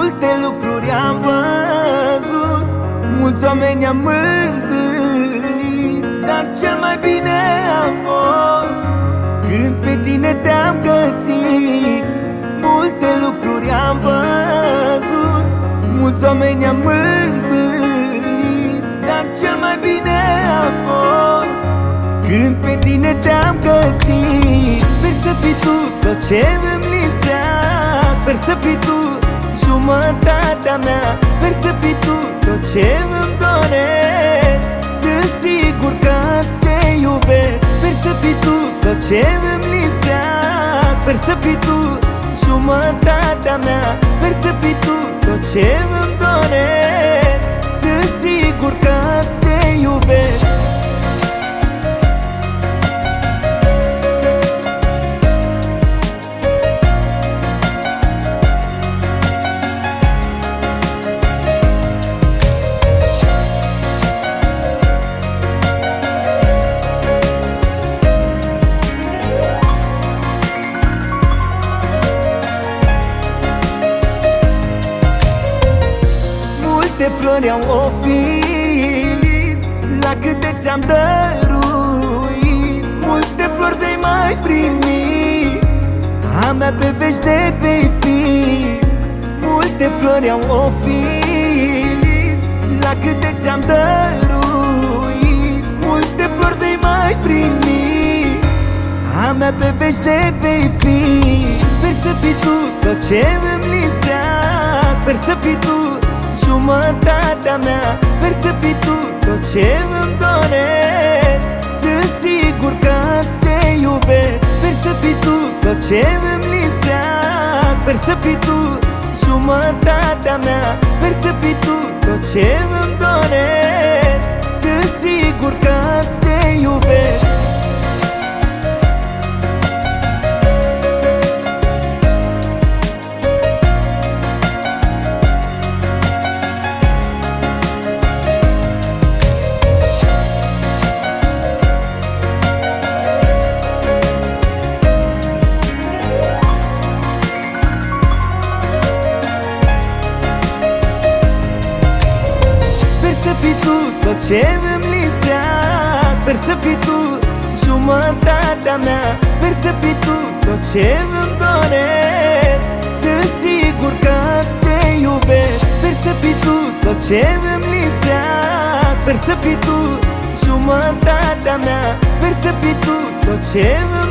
Multe lucruri am văzut. Mulți oameni am întâlnit Dar cel mai bine a fost Când pe tine te-am găsit. Multe lucruri am văzut Mulți oameni am întâlnit Dar cel mai bine a fost Când pe tine te-am găsit. Sper să fii tu tot ce îmi lipsea Sper să fii tu jumătatea mea Sper să fii tu tot ce îmi doresc. Sunt sigur că te iubesc. Sper să fii tu tot ce îmi lipsea. Sper să fii tu jumătatea mea Sper să fii tu tot ce îmi doresc Multe flori au ofilit La câte ți-am dăruit Multe flori vei mai primi A mea pe vește vei fi. Multe flori au ofilit La câte ți-am dăruit Multe flori vei mai primi A mea pe vește vei fi. Sper să fii tu tot ce îmi lipsea Sper să fii tu jumătatea mea. Sper să fii tu tot ce îmi doresc. Sunt sigur că te iubesc. Sper să fii tu tot ce îmi lipsea. Sper să fii tu jumătatea mea fii tu tot ce îmi lipsea. Sper să fii tu jumătatea mea. Sper să fii tu tot ce îmi doresc. Sunt sigur că te iubesc. Sper să fii tu tot ce îmi lipsea. Sper să fii tu jumătatea mea. Sper să fii tu tot ce îmi